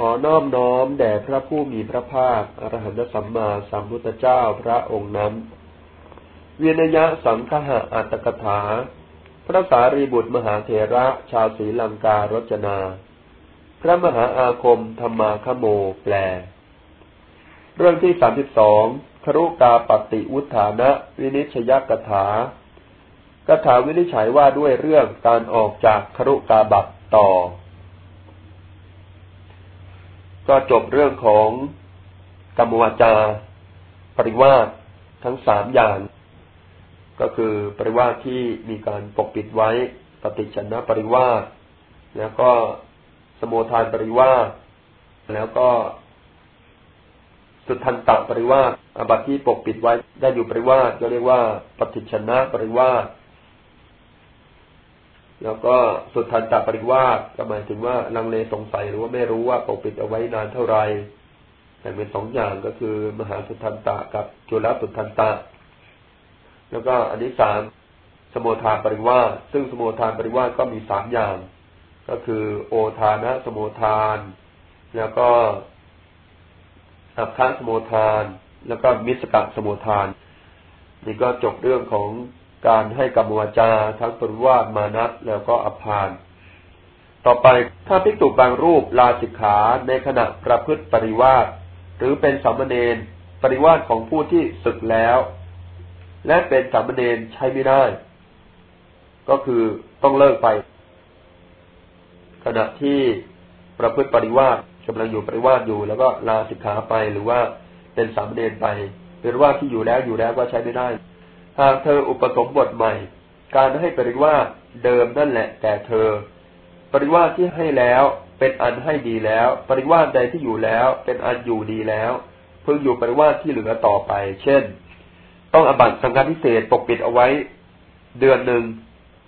ขอนอบน้อมแด่พระผู้มีพระภาคอรหันตสัมมาสัมพุทธเจ้าพระองค์นั้น เวียนยะสังคหะอัตตกถา พระสารีบุตรมหาเถระชาวศรีลังการจนา พระมหาอาคมธรรมาคโมแปล เรื่องที่สามสิบสองครุกาปฏิวุฒานะวินิชยกถากถาวินิจฉัยว่าด้วยเรื่องการออกจากครุกาบัตต่อ ก็จบเรื่องของกรรมวาจา ปริวาสทั้งสามอย่าง ก็คือปริวาสที่มีการปกปิดไว้ปฏิจนะปริวาสแล้วก็สมุทานปริวาสแล้วก็สุทันตปริวาสอาบัติที่ปกปิดไว้ได้อยู่ปริวาสก็เรียกว่าปฏิชนะปริวาส แล้วก็สุทันตปริวาสก็หมายถึงว่าลังเลสงสัยหรือว่าไม่รู้ว่าปกปิดเอาไว้นานเท่าไหร่แต่เป็นสองอย่างก็คือ มหาสุทันตะกับจุลสุทันตะ แล้วก็อันที่สามสมุทานปริวาสซึ่งสมุทานปริวาสก็มีสามอย่าง ก็คือ โอทานะสมุทาน แล้วก็อับคันสมุทาน แล้วก็มิสกะสมุทานนี่ก็จบเรื่องของ การให้กรรมวาจาทั้งปริวามานัตแล้วก็อภานต่อไปถ้าภิกษุบางรูปลาสิกขาในขณะประพฤติปริวาสหรือเป็นสามเณรปริวาสของผู้ที่ศึกแล้ว และเป็นสามเณรใช้ไม่ได้ ก็คือต้องเลิกไป ขณะที่ประพฤติปริวาสกำลังอยู่ปริวาสอยู่ แล้วก็ลาสิกขาไปหรือว่าเป็นสามเณรไปเป็นว่าที่อยู่แล้วอยู่แล้วก็ใช้ไม่ได้ หากเธออุปสมบทใหม่ การให้ปริวาสเดิมนั่นแหละ แต่เธอ ปริวาสที่ให้แล้วเป็นอันให้ดีแล้ว ปริวาสใดที่อยู่แล้วเป็นอันอยู่ดีแล้วเพิ่งอยู่ปริวาสที่เหลือต่อไป เช่น ต้องอบัตสังฆพิเศษปกปิดเอาไว้ เดือนหนึ่ง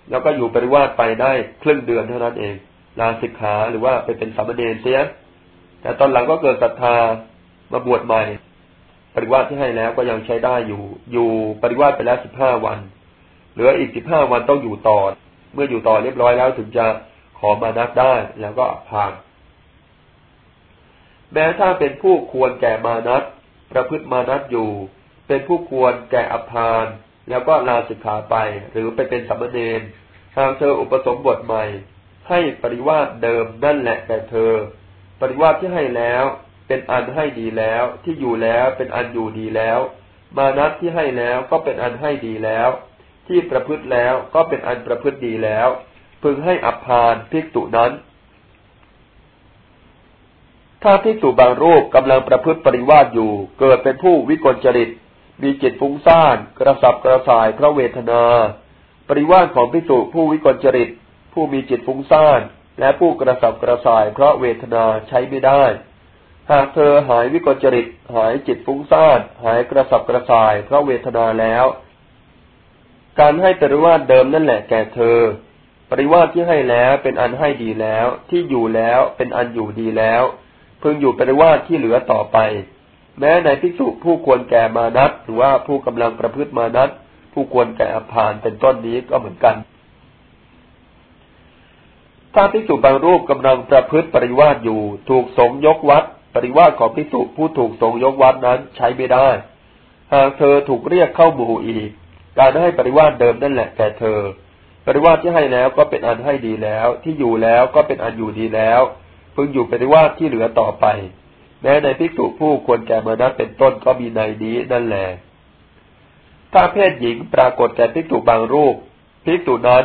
แล้วก็อยู่ปริวาสไปได้ครึ่งเดือนเท่านั้นเองลาสิกขาหรือว่าไปเป็นสามเณรเสียแต่ตอนหลังก็เกิดศรัทธามาบวชใหม่ ปริวาสที่ให้แล้วก็ยังใช้ได้อยู่ อยู่ปริวาสไปแล้วสิบห้าวัน เหลืออีกสิบห้าวันต้องอยู่ต่อ เมื่ออยู่ต่อเรียบร้อยแล้วถึงจะขอมานัดได้แล้วก็ผ่านแม้ถ้าเป็นผู้ควรแก่มานัดประพฤติมานัดอยู่ เป็นผู้ควรแก่อภาน แล้วก็ลาสิกขาไป หรือไปเป็นสัมเณรทางเธออุปสมบทใหม่ ให้ปริวาสเดิมนั่นแหละแต่เธอ ปริวาสที่ให้แล้ว เป็นอันให้ดีแล้ว ที่อยู่แล้วเป็นอันอยู่ดีแล้ว มานัดที่ให้แล้วก็เป็นอันให้ดีแล้ว ที่ประพฤติแล้วก็เป็นอันประพฤติดีแล้ว พึงให้อัพานภิกษุนั้น ถ้าภิกษุบางรูปกำลังประพฤติปริวาสอยู่ เกิดเป็นผู้วิกลจริต มีจิตฟุ้งซ่าน กระสับกระส่ายเพราะเวทนา ปริวาสของภิกษุผู้วิกลจริต ผู้มีจิตฟุ้งซ่าน และผู้กระสับกระส่ายเพราะเวทนาใช้ไม่ได้ หากเธอหายวิกลจริต หายจิตฟุ้งซ่านหายกระสับกระส่ายเพราะเวทนาแล้ว การให้ปริวาสเดิมนั่นแหละแก่เธอ ปริวาสที่ให้แล้วเป็นอันให้ดีแล้ว ที่อยู่แล้วเป็นอันอยู่ดีแล้ว พึงอยู่ปริวาสที่เหลือต่อไป แม้ในภิกษุผู้ควรแก่มานัตหรือว่าผู้กำลังประพฤติมานัตผู้ควรแก่อภานเป็นต้นนี้ก็เหมือนกัน ถ้าภิกษุบางรูปกำลังประพฤติปริวาสอยู่ ถูกสงยกวัด ปริวาสของพิสุผู้ถูกทรงยกวัดนั้นใช้ไม่ได้ หากเธอถูกเรียกเข้าหมู่อีก การให้ปริวาสเดิมนั่นแหละแก่เธอ ปริวาสที่ให้แล้วก็เป็นอันให้ดีแล้ว ที่อยู่แล้วก็เป็นอันอยู่ดีแล้วพึงอยู่ปริวาสที่เหลือต่อไป แม้ในภิกษุผู้ควรแก่มานัเป็นต้นก็มีในนี้นั่นแหละถ้าเพศหญิงปรากฏแก่ภิกษุบางรูปภิกษุนั้น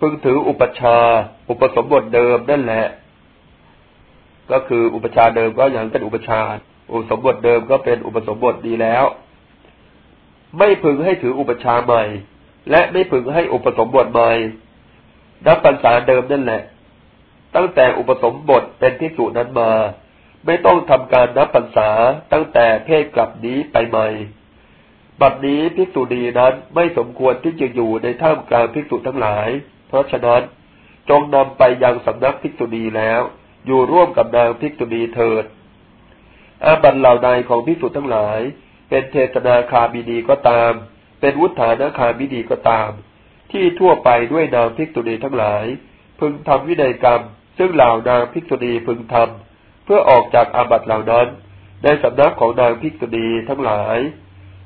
พึงถืออุปชา อุปสมบทเดิมนั่นแหละ ก็คืออุปชาเดิมก็ยังเป็นอุปชาอุปสมบทเดิมก็เป็นอุปสมบทดีแล้ว ไม่พึงให้ถืออุปชาใหม่ และไม่พึงให้อุปสมบทใหม่นับพรรษาเดิมนั่นแหละ ตั้งแต่อุปสมบทเป็นที่สุนั้นมา ไม่ต้องทำการนับพรรษาตั้งแต่เพศกลับนี้ไปใหม่บัดนี้ภิกษุดีนั้นไม่สมควรที่จะอยู่ในท่ามกลางภิกษุทั้งหลาย เพราะฉะนั้นจงนำไปยังสำนักภิกษุดีแล้ว อยู่ร่วมกับนางภิกษุณีเถิด อาบันเหล่าใดของภิกษุทั้งหลาย เป็นเทศนาคาบิดีก็ตาม เป็นวุฒานาคาบิดีก็ตาม ที่ทั่วไปด้วยนางภิกษุณีทั้งหลาย พึงทำวินัยกรรม ซึ่งเหล่านางภิกษุณีพึงทำเพื่อออกจากอาบัตเหล่านั้น ในสำนักของนางภิกษุณีทั้งหลาย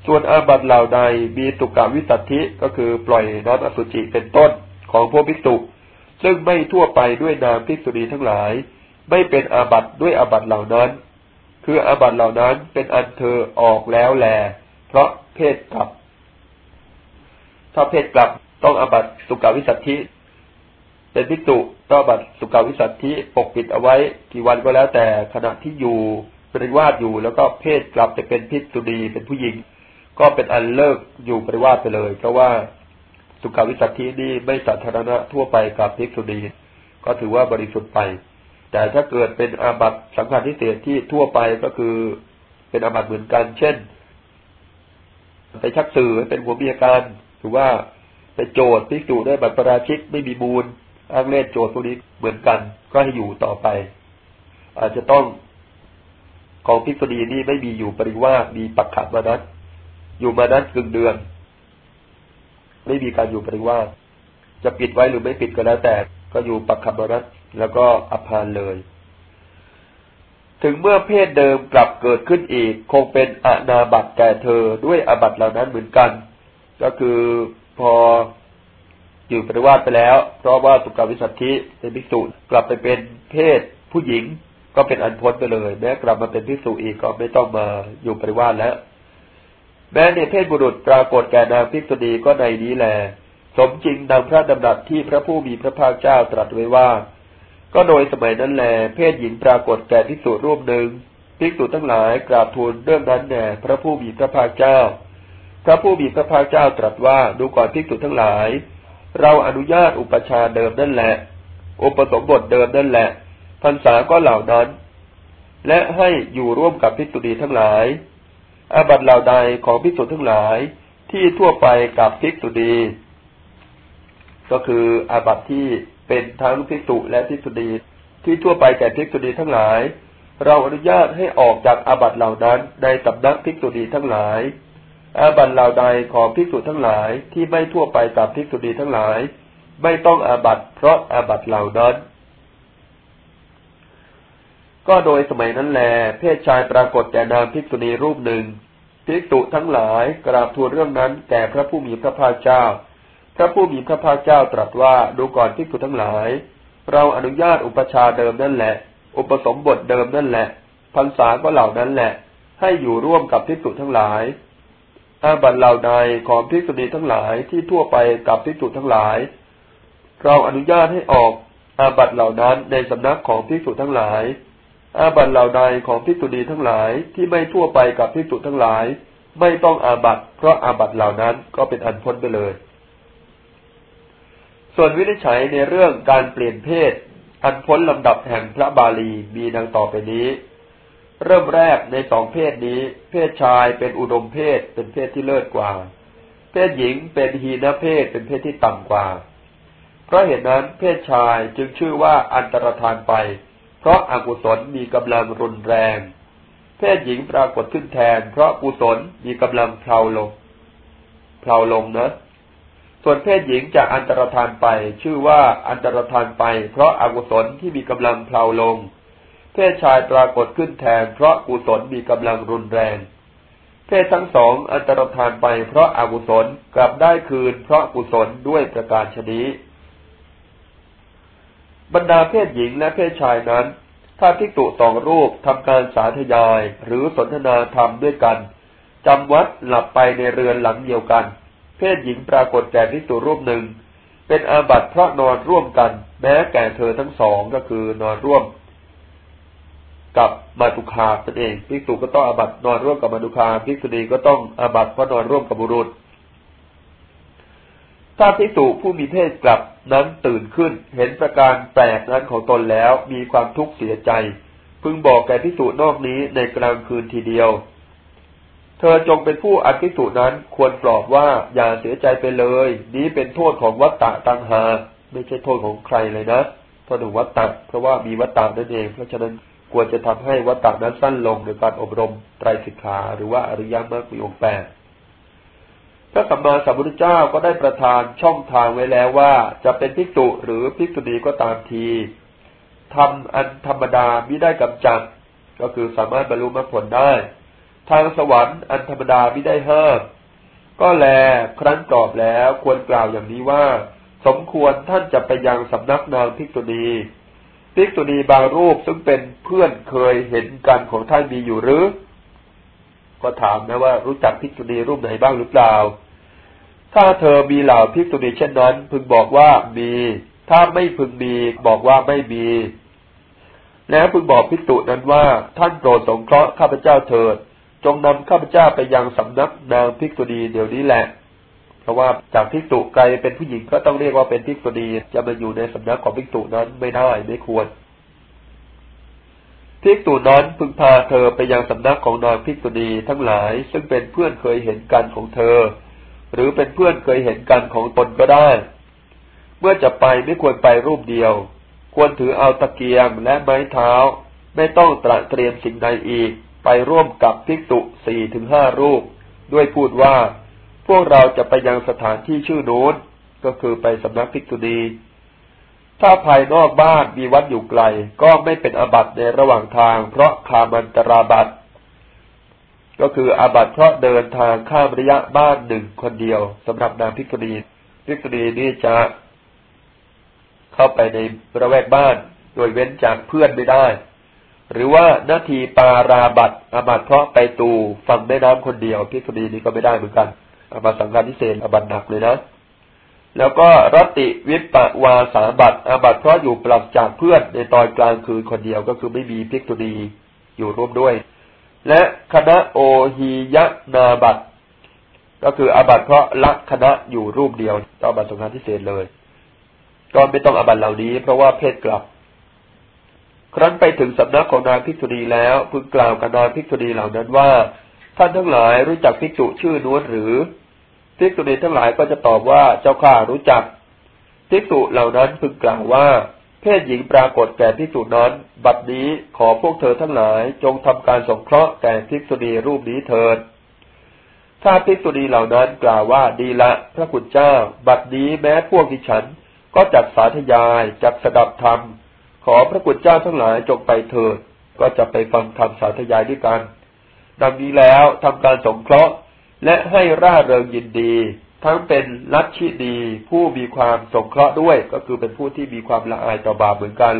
ส่วนอาบัตเหล่าใดมีตุกาวิสัตถิก็คือปล่อยน้ำอสุจิเป็นต้นของพวกภิกษุซึ่งไม่ทั่วไปด้วยนางภิกษุณีทั้งหลาย ไม่เป็นอาบัตด้วยอาบัตเหล่านั้น คืออาบัตเหล่านั้นเป็นอันเธอออกแล้วแล เพราะเพศกลับ ถ้าเพศกลับต้องอาบัตสุกาวิสัตถิเป็นภิกษุต้องอาบัตสุกาวิสัตถิปกปิดเอาไว้กี่วันก็แล้วแต่ขณะที่อยู่ปริวาสอยู่แล้วก็เพศกลับจะเป็นพิษสุดีเป็นผู้หญิง ก็เป็นอันเลิกอยู่ปริวาสไปเลย เพราะว่าสุขาวิสัตทีนี่ไม่สาธารณะทั่วไปกับพิษสุดี ก็ถือว่าบริสุทธิ์ไป แต่ถ้าเกิดเป็นอาบัตสังฆาทิเศษที่ทั่วไปก็คือเป็นอาบัตเหมือนกัน เช่น ไปชักสื่อเป็นหัวเมียกันหรือว่าไปโจทย์พิสูจน์ด้วยบัตรประราชิกไม่มีมูลอ้างเล่นโจทย์พวกนี้เหมือนกัน ก็ให้อยู่ต่อไป อาจจะต้องของพิษฎีนี่ไม่มีอยู่ปริว่ามีปักขัดมานั้นอยู่มานั้นกึ่งเดือน ไม่มีการอยู่ปริว่าจะปิดไว้หรือไม่ปิดก็แล้วแต่ ก็อยู่ปักขัดมานั้น แล้วก็อภานเลย ถึงเมื่อเพศเดิมกลับเกิดขึ้นอีก คงเป็นอนาบัตแก่เธอด้วยอบัตเหล่านั้นเหมือนกัน ก็คือพออยู่ปริวาสไปแล้ว เพราะว่าสุกาวิสัตถิเป็นภิกษุกลับไปเป็นเพศผู้หญิงก็เป็นอันพ้นไปเลยแม้กลับมาเป็นพิสุอีกก็ไม่ต้องมาอยู่ปริวาสแล้ว แม้ในเพศบุรุษปรากฏแก่นางพิกษุณีก็ในนี้แหลสมจริงดังพระดำรัสที่พระผู้มีพระภาคเจ้าตรัสไว้ว่า ก็โดยสมัยนั้นแล เพศหญิงปรากฏแก่พิสุรูปหนึ่งพิกษุทั้งหลายกราบทูลเรื่องนั้นแด่พระผู้มีพระภาคเจ้า พระผู้มีพระภาคเจ้าตรัสว่าดูก่อนพิกษุทั้งหลาย เราอนุญาตอุปชาเดิมนั่นแหละ อุปสมบทเดิมนั่นแหละพรรษาก็เหล่านั้น และให้อยู่ร่วมกับพิสุณีทั้งหลาย อาบัตเหล่าใดของพิสุทั้งหลายที่ทั่วไปกับพิสุณีก็คืออาบัตที่ เป็นทั้งพิสุและพิสุณีที่ทั่วไปแก่พิสุณีทั้งหลาย เราอนุญาตให้ออกจากอาบัตเหล่านั้นในสำนักพิสุณีทั้งหลาย อาบัตเหล่าใดของพิสุทั้งหลายที่ไม่ทั่วไปกับพิสุณีทั้งหลาย ไม่ต้องอาบัตเพราะอาบัตเหล่านั้นก็โดยสมัยนั้นแล เพศชายปรากฏแก่นางภิกษุณีรูปหนึ่ง ภิกษุทั้งหลายกราบทูลเรื่องนั้นแก่พระผู้มีพระภาคเจ้า ระผู้มีพระภาคเจ้าตรัสว่าดูก่อนภิกษุทั้งหลาย เราอนุญาตอุปชาเดิมนั่นแหละ อุปสมบทเดิมนั่นแหละพรรษาก็เหล่านั้นแหละ ให้อยู่ร่วมกับภิกษุทั้งหลายอาบัตเหล่าใดของภิกษุณีทั้งหลายที่ทั่วไปกับภิกษุทั้งหลาย เราอนุญาตให้ออกอาบัตเหล่านั้นในสำนักของภิกษุทั้งหลาย อาบัตเหล่าใดของพิสุณีทั้งหลายที่ไม่ทั่วไปกับพิสุทั้งหลาย ไม่ต้องอาบัตเพราะอาบัตเหล่านั้นก็เป็นอันพ้นไปเลย ส่วนวินิจฉัยในเรื่องการเปลี่ยนเพศ อันพ้นลำดับแห่งพระบาลีมีดังต่อไปนี้ เริ่มแรกในสองเพศนี้ เพศชายเป็นอุดมเพศเป็นเพศที่เลิศกว่า เพศหญิงเป็นฮีนเพศเป็นเพศที่ต่ำกว่า เพราะเหตุนั้นเพศชายจึงชื่อว่าอันตรธานไป เพราะอากุศลมีกำลังรุนแรง เพศหญิงปรากฏขึ้นแทน เพราะกุศลมีกำลังเพลาลงเพลาลงนะ ส่วนเพศหญิงจากอันตรธานไป ชื่อว่าอันตรธานไป เพราะอากุศลที่มีกำลังเพลาลง เพศชายปรากฏขึ้นแทน เพราะกุศลมีกำลังรุนแรง เพศทั้งสองอันตรธานไป เพราะอากุศลกลับได้คืน เพราะกุศลด้วยประการชนี้บรรดาเพศหญิงและเพศชายนั้น ถ้าภิกษุสองรูปทำการสาธยายหรือสนทนาธรรมด้วยกันจำวัดหลับไปในเรือนหลังเดียวกัน เพศหญิงปรากฏแก่ภิกษุรูปหนึ่ง เป็นอาบัติเพราะนอนร่วมกัน แม้แก่เธอทั้งสองก็คือนอนร่วม กับมาตุคาตัวเองภิกษุก็ต้องอาบัตินอนร่วมกับมาตุคาภิกษุณีก็ต้องอาบัติเพราะนอนร่วมกับบุรุษ ถ้าภิกษุผู้มีเพศกลับนั้นตื่นขึ้น เห็นประการแปลกนั้นของตนแล้วมีความทุกข์เสียใจ พึงบอกแก่ภิกษุนอกนี้ในกลางคืนทีเดียว เธอจงเป็นผู้อันภิกษุนั้นควรปลอบว่าอย่าเสียใจไปเลย นี้เป็นโทษของวัตตะตังหา ไม่ใช่โทษของใครเลยนะเพราะถึงวัตตะเพราะว่ามีวัตตะนั่นเอง เพราะฉะนั้นควรจะทำให้วัตตะนั้นสั้นลงโดยการอบรมไตรสิกขาหรือว่าอริยมรรคมีองค์แปดพระสัมมาสัมพุทธเจ้าก็ได้ประทานช่องทางไว้แล้วว่า จะเป็นภิกษุหรือภิกษุณีก็ตามทีทำอันธรรมดามิได้กำจัดก็คือสามารถบรรลุมรรคผลได้ ทางสวรรค์อันธรรมดาไมิได้ห้ามก็แลครั้นตอบแล้วควรกล่าวอย่างนี้ว่า สมควรท่านจะไปยังสำนักนางภิกษุณีภิกษุณีบางรูปซึ่งเป็นเพื่อนเคยเห็นกันของท่านมีอยู่หรือ ก็ถามนะว่ารู้จักภิกษุณีรูปไหนบ้างหรือเปล่า ถ้าเธอมีเหล่าภิกษุณีเช่นนั้น พึงบอกว่ามี ถ้าไม่พึงมีบอกว่าไม่มี แล้วพึงบอกภิกษุนั้นว่าท่านโปรดสงเคราะห์ข้าพเจ้าเถิด จงนำข้าพเจ้าไปยังสำนักนางภิกษุณีเดี๋ยวนี้แหละ เพราะว่าจากภิกษุไกลเป็นผู้หญิงก็ต้องเรียกว่าเป็นภิกษุณีจะมาอยู่ในสำนักของภิกษุนั้นไม่ได้ไม่ควรภิกษุนั้นพึงพาเธอไปยังสำนักของนางภิกษุณีทั้งหลาย ซึ่งเป็นเพื่อนเคยเห็นกันของเธอ หรือเป็นเพื่อนเคยเห็นกันของตนก็ได้ เมื่อจะไปไม่ควรไปรูปเดียว ควรถือเอาตะเกียงและไม้เท้า ไม่ต้องตระเตรียมสิ่งใดอีก ไปร่วมกับภิกษุสี่ถึงห้ารูป ด้วยพูดว่า พวกเราจะไปยังสถานที่ชื่อโน้นก็คือไปสำนักภิกษุณีถ้าภายนอกบ้านมีวัดอยู่ไกล ก็ไม่เป็นอาบัติในระหว่างทาง เพราะคามันตราบัตก็คืออาบัติเพราะเดินทางข้ามระยะบ้านหนึ่งคนเดียวสำหรับนางพิกษุณีพิกษุณีนี่จะเข้าไปในระแวกบ้าน โดยเว้นจากเพื่อนไม่ได้ หรือว่านาทีปาราบัตอาบัตเพราะไปตูฟังแม่น้ำคนเดียวพิกษุณีนี้ก็ไม่ได้เหมือนกันอาบัตสังฆาทิเศษอาบัตหนักเลยนะ แล้วก็รติวิปปวาสาบัตอาบัตเพราะอยู่ปลักจากเพื่อนในตอนกลางคืนคนเดียวก็คือไม่มีพิกตุณีอยู่ร่วมด้วย และคณะโอหียนาบัตก็คืออาบัตเพราะละคณะอยู่รูปเดียวก็อาบัตสงฆาทิเศษเลย ก็ไม่ต้องอาบัตเหล่านี้ เพราะว่าเพศกลับ ครั้นไปถึงสำนักของนางพิกษุณีแล้วพึงกล่าวกับนางพิกษุณีเหล่านั้นว่า ท่านทั้งหลายรู้จักพิกษุชื่อนวลหรือภิกษุณีทั้งหลายก็จะตอบว่าเจ้าข้ารู้จักภิกษุเหล่านั้นพึงกล่าวว่า เพศหญิงปรากฏแก่ภิกษุนั้น บัดนี้ขอพวกเธอทั้งหลายจงทำการสงเคราะห์แก่ภิกษุณีรูปนี้เถิดถ้าภิกษุณีเหล่านั้นกล่าวว่าดีละ พระคุณเจ้า บัดนี้แม้พวกดิฉันก็จักสาธยายจักสดับธรรม ขอพระคุณเจ้าทั้งหลายจงไปเถิด ก็จะไปฟังธรรมสาธยายด้วยกัน ดังนี้แล้วทำการสงเคราะห์ และให้ร่าเริงยินดี ทั้งเป็นลัทธิดี ผู้มีความสงเคราะห์ด้วย ก็คือเป็นผู้ที่มีความละอายต่อบาปเหมือนกัน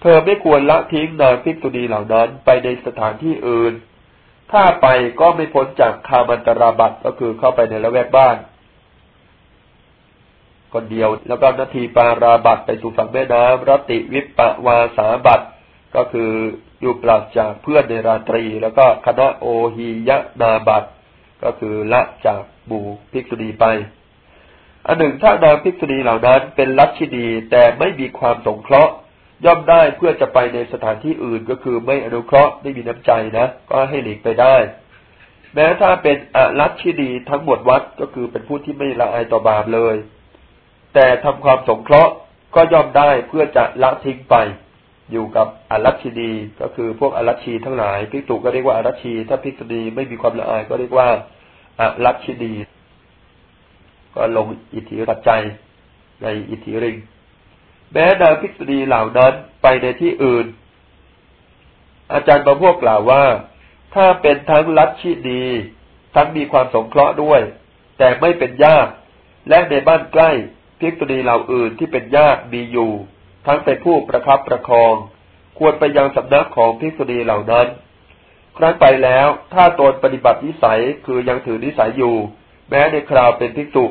เธอไม่ควรละทิ้งนางพิกตุณีเหล่านั้นไปในสถานที่อื่น ถ้าไปก็ไม่พ้นจากคามันตราบัตก็คือเข้าไปในละแวกบ้าน คนเดียว แล้วก็นาทีปาราบัตไปสู่ฝั่งแม่น้ำรติวิปปวาสาบัตก็คืออยู่ปราศจากเพื่อนในราตรี แล้วก็คณะโอหียนาบัตก็คือละจากบูภิกษุณีไป อันหนึ่งถ้านางภิกษุณีเหล่านั้นเป็นลัทธิดีแต่ไม่มีความสงเคราะห์ ย่อมได้เพื่อจะไปในสถานที่อื่นก็คือไม่อนุเคราะห์ไม่มีน้ำใจนะ ก็ให้หลีกไปได้ แม้ถ้าเป็นอลัทธิดีทั้งหมดวัดก็คือเป็นผู้ที่ไม่ละอายต่อบาปเลย แต่ทำความสงเคราะห์ก็ย่อมได้เพื่อจะละทิ้งไป อยู่กับอรัชีดีก็คือพวกอรัชีทั้งหลายพิกตุก็เรียกว่าอรัชี ถ้าพิกษุณีไม่มีความละอายก็เรียกว่าอรัชีดี ก็ลงอิทธิปัจจัยในอิทธิริง แม้นางพิกษุณีเหล่านั้นไปในที่อื่น อาจารย์บางพวกกล่าวว่า ถ้าเป็นทั้งรัชชีดี ทั้งมีความสงเคราะห์ด้วย แต่ไม่เป็นญาติและในบ้านใกล้ พิกษุณีเหล่าอื่นที่เป็นญาติมีอยู่ ทั้งเป็นผู้ประคับประคอง ควรไปยังสำนักของภิกษุณีเหล่านั้น ครั้นไปแล้วถ้าตนปฏิบัตินิสัยคือยังถือนิสัยอยู่ แม้ในคราวเป็นภิกษุ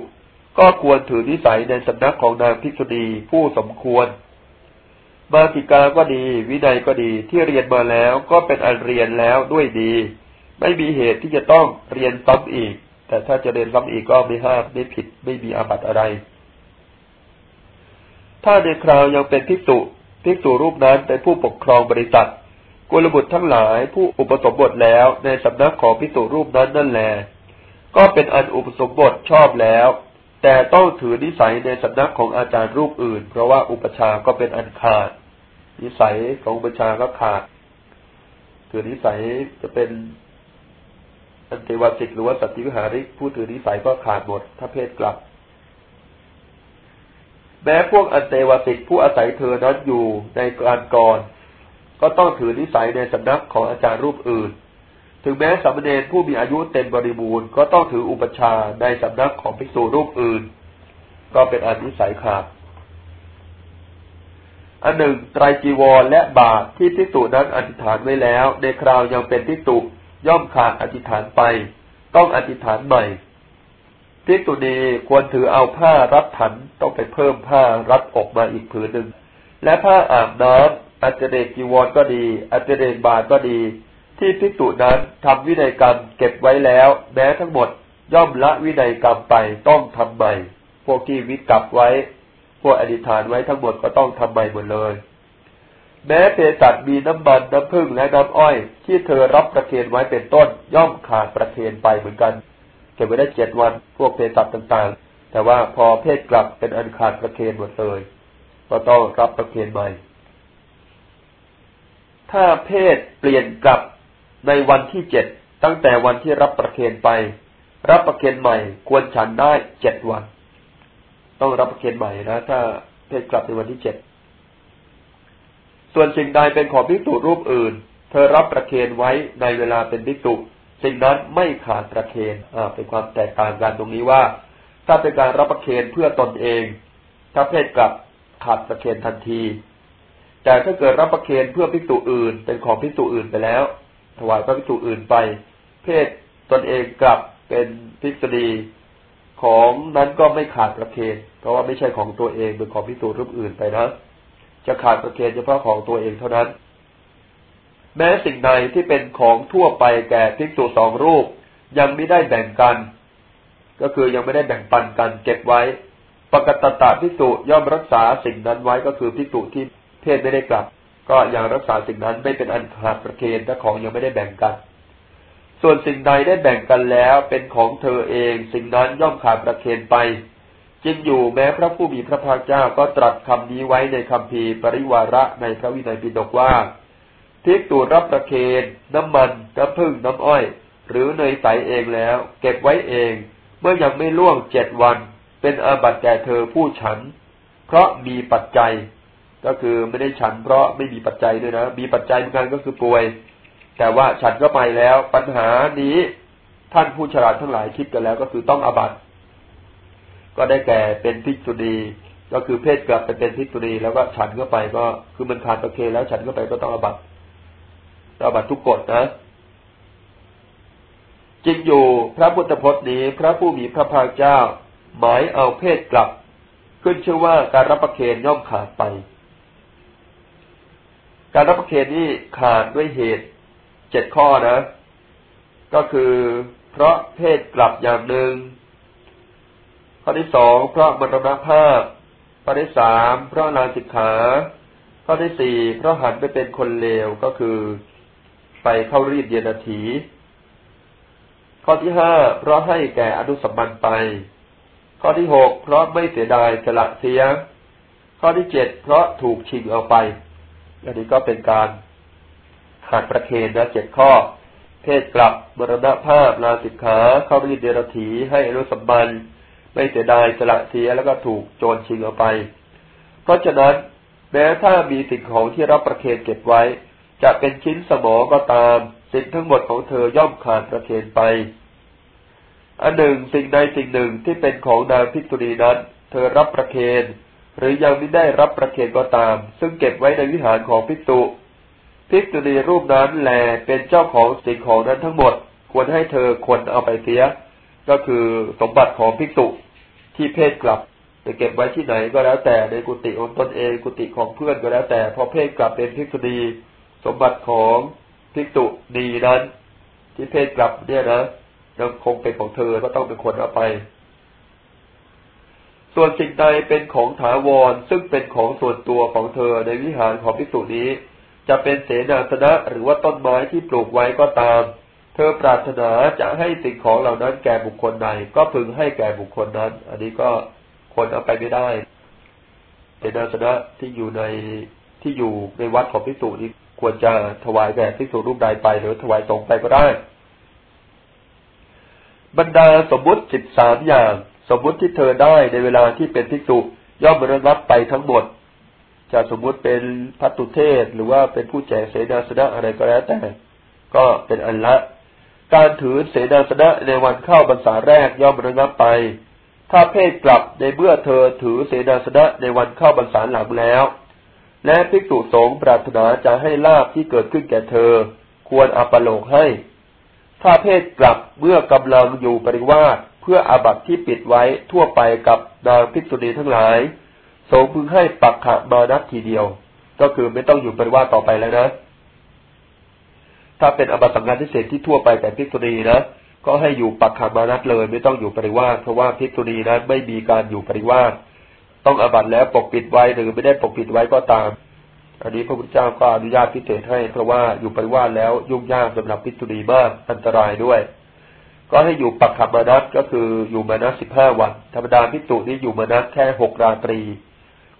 ก็ควรถือนิสัยในสำนักของนางภิกษุณีผู้สมควร มาติกาก็ดี วินัยก็ดีที่เรียนมาแล้วก็เป็นอันเรียนแล้วด้วยดี ไม่มีเหตุที่จะต้องเรียนซ้ำอีก แต่ถ้าจะเรียนซ้ำอีกก็ไม่ห้ามไม่ผิดไม่มีอาบัติอะไร ถ้าในคราวยังเป็นภิกษุภิกษุรูปนั้นเป็นผู้ปกครองบริษัทกุลบุตรทั้งหลายผู้อุปสมบทแล้วในสำนักของภิกษุรูปนั้นนั่นแหละก็เป็นอันอุปสมบทชอบแล้ว แต่ต้องถือนิสัยในสำนักของอาจารย์รูปอื่น เพราะว่าอุปชาก็เป็นอันขาด นิสัยของอุปชาก็ขาดถือนิสัยจะเป็นอันเทวสิกหรือว่าสัตติวิหาริกผู้ถือนิสัยก็ขาดหมดถ้าเพศกลับ แม้พวกอันเตวสิกผู้อาศัยเธอนั้นอยู่ในการก่อนก็ต้องถือนิสัยในสำนักของอาจารย์รูปอื่น ถึงแม้สามเณรผู้มีอายุเต็มบริบูรณ์ก็ต้องถืออุปชาในสำนักของภิกษุรูปอื่น ก็เป็นอนุสัยขาดอันหนึ่งไตรจีวรและบาทที่พิสุนั้นอธิษฐานไว้แล้ว ในคราวยังเป็นพิสุย่อมขาดอธิษฐานไป ต้องอธิษฐานใหม่ พิสุนีควรถือเอาผ้ารัดถันต้องไปเพิ่มผ้ารัดอกมาอีกผืนหนึ่ง และผ้าอาบน้ำอัจเดกจีวรก็ดี อัจเดกบาทก็ดี ที่พิสุนั้นทำวินัยกรรมเก็บไว้แล้ว แม้ทั้งหมดย่อมละวินัยกรรมไปต้องทำใหม่ พวกที่วิกับไว้ พวกอธิษฐานไว้ทั้งหมดก็ต้องทำใหม่หมดเลย แม้เภสัชมีน้ำมันน้ำผึ้งและน้ำอ้อย ที่เธอรับประเคนไว้เป็นต้น ย่อมขาดประเคนไปเหมือนกัน เก็บไว้ได้เจ็ดวันพวกเภสัชต่างๆ แต่ว่าพอเพศกลับเป็นอันขาดประเคนหมดเลยก็ต้องรับประเคนใหม่ ถ้าเพศเปลี่ยนกลับในวันที่เจ็ดตั้งแต่วันที่รับประเคนไป รับประเคนใหม่ ควรฉันได้เจ็ดวัน ต้องรับประเคนใหม่นะถ้าเพศกลับในวันที่เจ็ดส่วนสิ่งใดเป็นของพิกตุรูปอื่น เธอรับประเคนไว้ในเวลาเป็นพิกตุ สิ่งนั้นไม่ขาดประเคนอ่าเป็นความแตกต่างกันตรงนี้ว่า ถ้าเป็นการรับประเคนเพื่อตนเอง ถ้าเพศกลับขาดประเคนทันที แต่ถ้าเกิดรับประเคนเพื่อพิกตุอื่น เป็นของพิกตุอื่นไปแล้ว ถวายพระพิกตุอื่นไป เพศตนเองกลับเป็นพิกษุณีของนั้นก็ไม่ขาดประเคนเพราะว่าไม่ใช่ของตัวเองเป็นของพิสูจรูปอื่นไปนะ จะขาดประเคนเฉพาะของตัวเองเท่านั้น แม้สิ่งใดที่เป็นของทั่วไปแก่ภิกษุสองรูป ยังไม่ได้แบ่งกัน ก็คือยังไม่ได้แบ่งปันกันเก็บไว้ ปกตตาภิกษุย่อมรักษาสิ่งนั้นไว้ก็คือภิกษุที่เพศไม่ได้กลับ ก็ยังรักษาสิ่งนั้นไม่เป็นอันขาดประเคนถ้าของยังไม่ได้แบ่งกัน ส่วนสิ่งใดได้แบ่งกันแล้วเป็นของเธอเอง สิ่งนั้นย่อมขาดประเคนไปจริงอยู่แม้พระผู้มีพระภาคเจ้าก็ตรัสคำนี้ไว้ในคำพีปริวาระในพระวินัยปิฎกว่า ทิกตูรับประเคนน้ำมันน้ำพึ่งน้ำอ้อย หรือเนยใสเองแล้ว เก็บไว้เอง เมื่อยังไม่ล่วงเจ็ดวัน เป็นอาบัติแก่เธอผู้ฉัน เพราะมีปัจจัย ก็คือไม่ได้ฉัน เพราะไม่มีปัจจัยด้วยนะมีปัจจัยเหมือนกันก็คือป่วย แต่ว่าฉันก็ไปแล้ว ปัญหานี้ท่านผู้ฉลาดทั้งหลายคิดกันแล้ว ก็คือต้องอาบัตก็ได้แก่เป็นพิจุณีก็คือเพศกลับไปเป็นพิจุณีแล้วก็ฉันก็ไปก็คือมันขาดประเคแล้วฉันก็ไปก็ต้องอาบัต อบัตทุกกฎนะจริงอยู่พระพุทธพจน์นี้ พระผู้มีพระภาคเจ้า หมายเอาเพศกลับ ขึ้นชื่อว่าการรับประเคนย่อมขาดไป การรับประเคนนี้ขาดด้วยเหตุเจ็ดข้อนะ ก็คือเพราะเพศกลับอย่างหนึ่ง ข้อที่สองเพราะมรณภาพข้อที่สามเพราะลาสิกขา ข้อที่สี่เพราะหันไปเป็นคนเลวก็คือ ไปเข้ารีดเยนาถี ข้อที่ห้าเพราะให้แก่อนุสัมบันไป ข้อที่หกเพราะไม่เสียดายสละเสีย ข้อที่เจ็ดเพราะถูกชิงเอาไป อันนี้ก็เป็นการขาดประเคนนะเจ็ดข้อ เพศกลับมรณภาพลาสิกขาเข้ารีดเดรถีให้อนุสัมบันไม่เสียดายสละเสียแล้วก็ถูกโจรชิงเอาไป เพราะฉะนั้น แม้ถ้ามีสิ่งของที่รับประเคนเก็บไว้ จะเป็นชิ้นสมองก็ตาม สิ่งทั้งหมดของเธอย่อมขาดประเคนไป อันหนึ่งสิ่งใดสิ่งหนึ่งที่เป็นของนางพิกุณีนั้น เธอรับประเคนหรือยังไม่ได้รับประเคนก็ตาม ซึ่งเก็บไว้ในวิหารของพิกตุภิกษุณีรูปนั้นแลเป็นเจ้าของสิ่งของนั้นทั้งหมด ควรให้เธอควรเอาไปเสีย ก็คือสมบัติของภิกษุที่เพศกลับจะเก็บไว้ที่ไหนก็แล้วแต่ในกุฏิของตนเองกุฏิของเพื่อนก็แล้วแต่พอเพศกลับเป็นภิกษุณี สมบัติของภิกษุณีนั้น ที่เพศกลับเนี่ยนะยังคงเป็นของเธอก็ต้องเป็นคนเอาไป ส่วนสิ่งใดเป็นของถาวรซึ่งเป็นของส่วนตัวของเธอในวิหารของภิกษุนี้ จะเป็นเสนาสนะหรือว่าต้นไม้ที่ปลูกไว้ก็ตาม เธอปรารถนาจะให้สิ่งของเหล่านั้นแก่บุคคลใดก็พึงให้แก่บุคคลนั้น อันนี้ก็คนเอาไปไม่ได้เสนาสนะที่อยู่ในที่อยู่ในวัดของพิสูจนี้ ควรจะถวายแก่พิสูจรูปใดไป หรือถวายตรงไปก็ได้ บรรดาสมมุติสิบสามอย่าง สมมุติที่เธอได้ในเวลาที่เป็นพิสูจย่อมระงับไปทั้งหมดจะสมมุติเป็นพัตุเทศ หรือว่าเป็นผู้แจกเสนาสนะอะไรก็แล้วแต่ ก็เป็นอันละ การถือเสนาสนะในวันเข้าบรรษาแรกย่อมระงับไป ถ้าเพศกลับในเมื่อเธอถือเสนาสนะในวันเข้าบรรษาหลังแล้ว และภิกษุสงฆ์ปรารถนาจะให้ลาบที่เกิดขึ้นแก่เธอ ควรอปโลกให้ ถ้าเพศกลับเมื่อกำลังอยู่ปริวาสเพื่ออาบัติที่ปิดไว้ทั่วไปกับนางภิกษุณีทั้งหลายสงพึงให้ปักขะมานัดทีเดียว ก็คือไม่ต้องอยู่ปริวาสต่อไปแล้วนะ ถ้าเป็นอบัตสังฆาทิเศษที่ทั่วไปแต่ภิกษุณีนะก็ให้อยู่ปักขามานัดเลย ไม่ต้องอยู่ปริวาสเพราะว่าภิกษุณีนั้นไม่มีการอยู่ปริวาส ต้องอบัตแล้วปกปิดไว้หรือไม่ได้ปกปิดไว้ก็ตาม อันนี้พระพุทธเจ้าก็อนุญาตพิเศษให้เพราะว่าอยู่ปริวาสแล้วยุ่งยากสำหรับภิกษุณีมากอันตรายด้วย ก็ให้อยู่ปักขับมานัสก็คืออยู่มานัสสิบห้าวัน ธรรมดาพิจุนี่อยู่มานัสแค่หกราตรี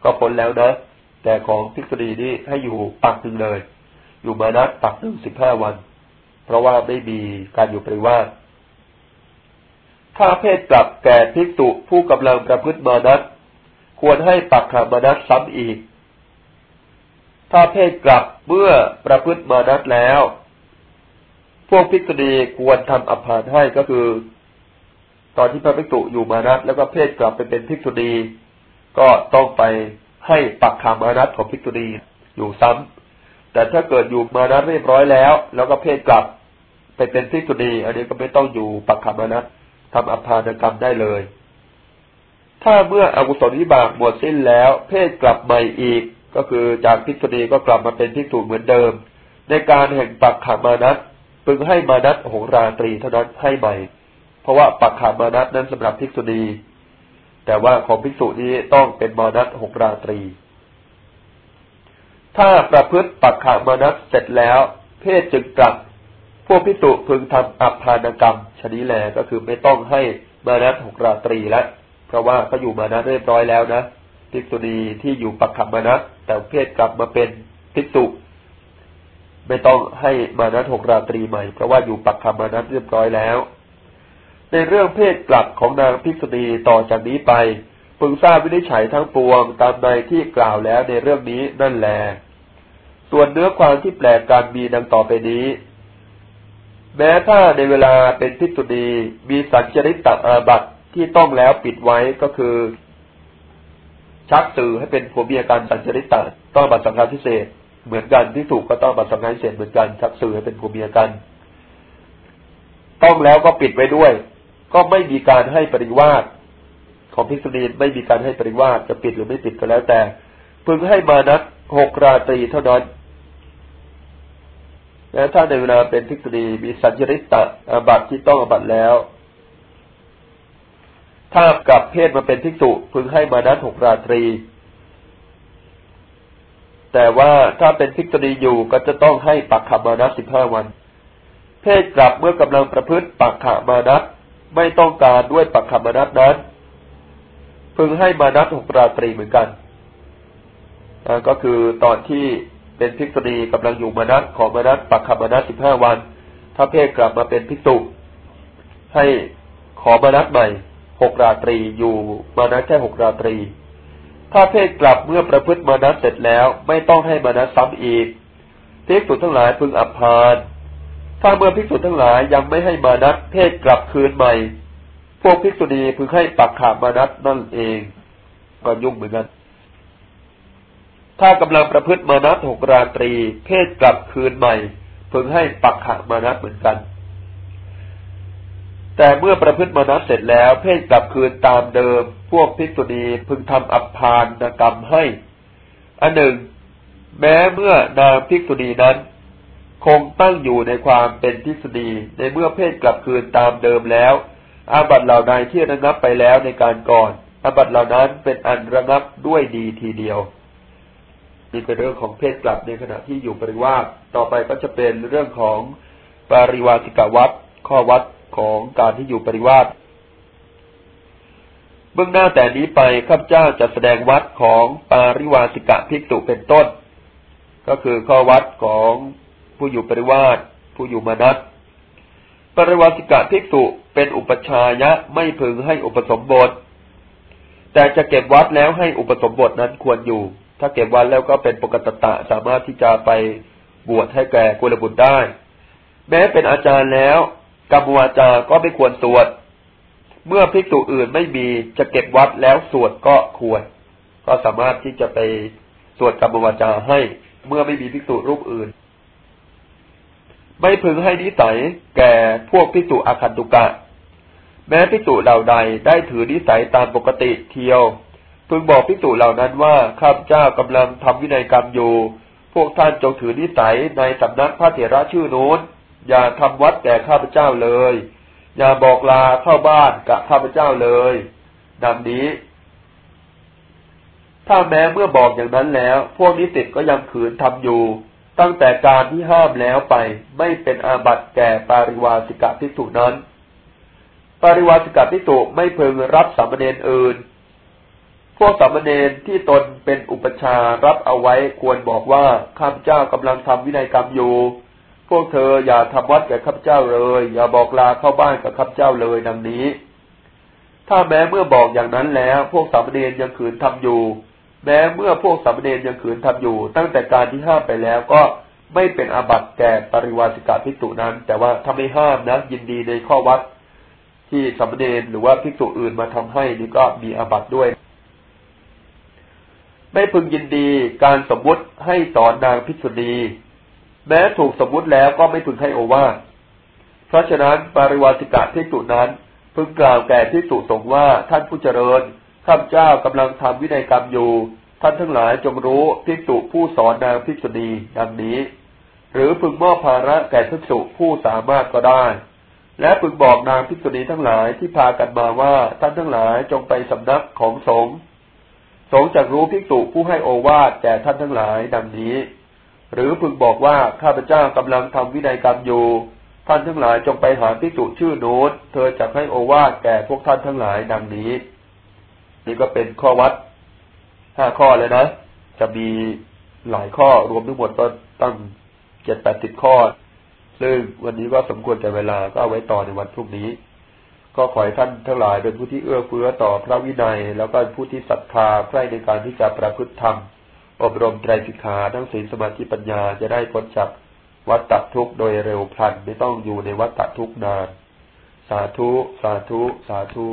ก็พ้นแล้วนะ แต่ของพิกษุนี่ให้อยู่ปักหนึ่งเลย อยู่มานัสปักหนึ่งสิบห้าวัน เพราะว่าไม่มีการอยู่ปริวาสถ้าเพศกลับแก่พิกษุผู้กำลังประพฤติมานัส ควรให้ปักขับมานัสซ้ำอีก ถ้าเพศกลับเมื่อประพฤติมานัสแล้ว พวกภิกษุณีควรทำอภานให้ก็คือ ตอนที่พระภิกษุอยู่มานัตแล้วก็เพศกลับไปเป็นภิกษุณีก็ต้องไปให้ปักขามานัตของภิกษุณีอยู่ซ้ำแต่ถ้าเกิดอยู่มานัตเรียบร้อยแล้ว แล้วก็เพศกลับไปเป็นภิกษุณีอันนี้ก็ไม่ต้องอยู่ปักขามานัตทำอภานกรรมได้เลย ถ้าเมื่ออกุศลวิบากหมดสิ้นแล้ว เพศกลับใหม่อีก ก็คือจากภิกษุณีก็กลับมาเป็นภิกษุเหมือนเดิม ในการแห่งปักขามานัตพึงให้มานัตหงราตรีเท่านั้นให้ใหม่ เพราะว่าปักขามานัตนั้นสำหรับภิกษุณี แต่ว่าของภิกษุนี้ต้องเป็นมานัตหงราตรี ถ้าประพฤติปักขามานัตเสร็จแล้ว เพศจึงกลับพวกภิกษุพึงทำอัพานกรรมชนิแลก็คือไม่ต้องให้มานัตหงราตรีแล้ว เพราะว่าเขาอยู่มานัตเรียบร้อยแล้วนะภิกษุณีที่อยู่ปักขามานัตแต่เพศกลับมาเป็นภิกษุไม่ต้องให้มานัตหกราตรีใหม่ เพราะว่าอยู่ปักคำมานัตเรียบร้อยแล้ว ในเรื่องเพศกลับของนางพิษณีต่อจากนี้ไปพึงทราบวินิจฉัยทั้งปวงตามในที่กล่าวแล้วในเรื่องนี้นั่นแหละส่วนเนื้อความที่แปลกการมีดังต่อไปนี้ แม้ถ้าในเวลาเป็นพิษณีมีสัญจริตตอาบัต ที่ต้องแล้วปิดไว้ก็คือ ชักสื่อให้เป็นผัวเมียการสัญจริตตต้องบัตรสังฆาพิเศษ เหมือนกันที่ถูกก็ต้องบัตรสังฆาเสร็จเหมือนกันชักสื่อให้เป็นผัวเมียกัน ต้องแล้วก็ปิดไว้ด้วย ก็ไม่มีการให้ปริวาสของพิกษุณีไม่มีการให้ปริวาสจะปิดหรือไม่ปิดก็แล้วแต่พึงให้มานัดหกราตรีเท่านั้นและถ้าในเวลาเป็นพิกษุณีมีสัญญริตตะอาบัตที่ต้องอาบัตแล้ว ถ้ากับเพศมาเป็นภิกษุพึงให้มานัดหกราตรี แต่ว่าถ้าเป็นภิกษุณีอยู่ก็จะต้องให้ปักขามานัสิบห้าวัน เพศกลับเมื่อกำลังประพฤติปักขามานัสไม่ต้องการด้วยปักขามานัสนั้น พึงให้มานัสหกราตรีเหมือนกันก็คือตอนที่เป็นภิกษุณีกำลังอยู่มานัสของมานัสปักขามานัสสิบห้าวัน ถ้าเพศกลับมาเป็นภิกษุให้ขอมานัสใหม่ หกราตรีอยู่มานัสแค่หกราตรี ถ้าเพศกลับเมื่อประพฤติมานัสเสร็จแล้วไม่ต้องให้มานัสซ้ำอีกภิกษุทั้งหลายพึงอับพานถ้าเมื่อภิกษุทั้งหลายยังไม่ให้มานัสเพศกลับคืนใหม่ พวกภิกษุณีพึงให้ปักขามานัสนั่นเอง ก็ยุ่งเหมือนกัน ถ้ากำลังประพฤติมานัสหกราตรี เพศกลับคืนใหม่ พึงให้ปักขามานัสเหมือนกัน แต่เมื่อประพฤติมนัสเสร็จแล้ว เพศกลับคืนตามเดิม พวกภิกษุณีพึงทำอัปพานกรรมให้ อันหนึ่ง แม้เมื่อนางภิกษุณีนั้น คงตั้งอยู่ในความเป็นภิกษุณีในเมื่อเพศกลับคืนตามเดิมแล้ว อาบัตเหล่าใดที่ระงับไปแล้วในการก่อนอาบัตเหล่านั้นเป็นอันระงับด้วยดีทีเดียวนี่เป็นเรื่องของเพศกลับในขณะที่อยู่ปริวาสต่อไปก็จะเป็นเรื่องของปริวาสิกวัตข้อวัด ของการที่อยู่ปริวาสเบื้องหน้าแต่นี้ไปข้าพเจ้าจะแสดงวัดของปาริวาสิกะภิกษุเป็นต้น ก็คือข้อวัดของผู้อยู่ปริวาสผู้อยู่มานัตปริวาสิกะภิกษุเป็นอุปชายะไม่พึงให้อุปสมบท แต่จะเก็บวัดแล้วให้อุปสมบทนั้นควรอยู่ ถ้าเก็บวัดแล้วก็เป็นปกติตะสามารถที่จะไปบวชให้แก่กุลบุตรได้ แม้เป็นอาจารย์แล้ว กรรมวาจาก็ไม่ควรสวด เมื่อภิกษุอื่นไม่มีจะเก็บวัดแล้วสวดก็ควร ก็สามารถที่จะไปสวดกรรมวาจาให้ เมื่อไม่มีภิกษุรูปอื่น ไม่พึงให้นิสัยแก่พวกภิกษุอาคันตุกะ แม้ภิกษุเหล่าใดได้ถือนิสัยตามปกติเที่ยว พึงบอกภิกษุเหล่านั้นว่าข้าพเจ้ากำลังทำวินัยกรรมอยู่ พวกท่านจงถือนิสัยในสำนักพระเถระชื่อโน้น อย่าทำวัดแก่ข้าพเจ้าเลย อย่าบอกลาเข้าบ้านกับข้าพเจ้าเลย ดังนี้ ถ้าแม้เมื่อบอกอย่างนั้นแล้ว พวกนิสิตก็ยังขืนทำอยู่ ตั้งแต่การที่ห้ามแล้วไปไม่เป็นอาบัติแก่ปาริวาสิกะพิสุนั้น ปาริวาสิกะพิสุไม่เพึงรับสามเณรอื่นพวกสามเณรที่ตนเป็นอุปชารับเอาไว้ควรบอกว่าข้าพเจ้ากำลังทำวินัยกรรมอยู่ พวกเธออย่าทำวัดแก่ข้าพเจ้าเลย อย่าบอกลาเข้าบ้านกับข้าพเจ้าเลยดังนี้ ถ้าแม้เมื่อบอกอย่างนั้นแล้ว พวกสามเณรยังขืนทำอยู่ แม้เมื่อพวกสามเณรยังขืนทำอยู่ ตั้งแต่การที่ห้ามไปแล้วก็ไม่เป็นอาบัติแก่ปริวาสิกาภิกษุนั้น แต่ว่าถ้าไม่ห้ามนะยินดีในข้อวัด ที่สามเณรหรือว่าภิกษุอื่นมาทำให้นี่ก็มีอาบัติด้วยไม่พึงยินดีการสมมุติให้สอนนางภิกษุณี แม้ถูกสมมุติแล้วก็ไม่พึงให้โอวาทเพราะฉะนั้นปริวาสิกะที่สุนั้น พึงกล่าวแก่ที่สุสงว่าท่านผู้เจริญข้าพเจ้ากำลังทำวินัยกรรมอยู่ ท่านทั้งหลายจงรู้พิสุผู้สอนนางพิษุณีดังนี้ หรือพึงมอบภาระแก่พิสุผู้สามารถก็ได้ และพึงบอกนางพิษุณีทั้งหลายที่พากันมาว่าท่านทั้งหลายจงไปสำนักของสงฆ์สงฆ์จะรู้พิสุผู้ให้โอวาทแก่ท่านทั้งหลายดังนี้ หรือพึงบอกว่าข้าพเจ้ากำลังทำวินัยกรรมอยู่ ท่านทั้งหลายจงไปหาพิจุชื่อโน้ตเธอจะให้โอวาทแก่พวกท่านทั้งหลายดังนี้ นี่ก็เป็นข้อวัดห้าข้อเลยนะ จะมีหลายข้อรวมทั้งหมดก็ตั้งเจ็ดแปดสิบข้อ ซึ่งวันนี้ก็สมควรแต่เวลาก็เอาไว้ต่อในวันพรุ่งนี้ ก็ขอให้ท่านทั้งหลายเป็นผู้ที่เอื้อเฟื้อต่อพระวินัย แล้วก็ผู้ที่ศรัทธาใกล้ในการที่จะประพฤติธรรม อบรมไตรสิกขาทั้งศีลสมาธิปัญญาจะได้พ้นจากวัฏฏทุกข์โดยเร็วพลันไม่ต้องอยู่ในวัฏฏทุกข์นาน สาธุ สาธุ สาธุ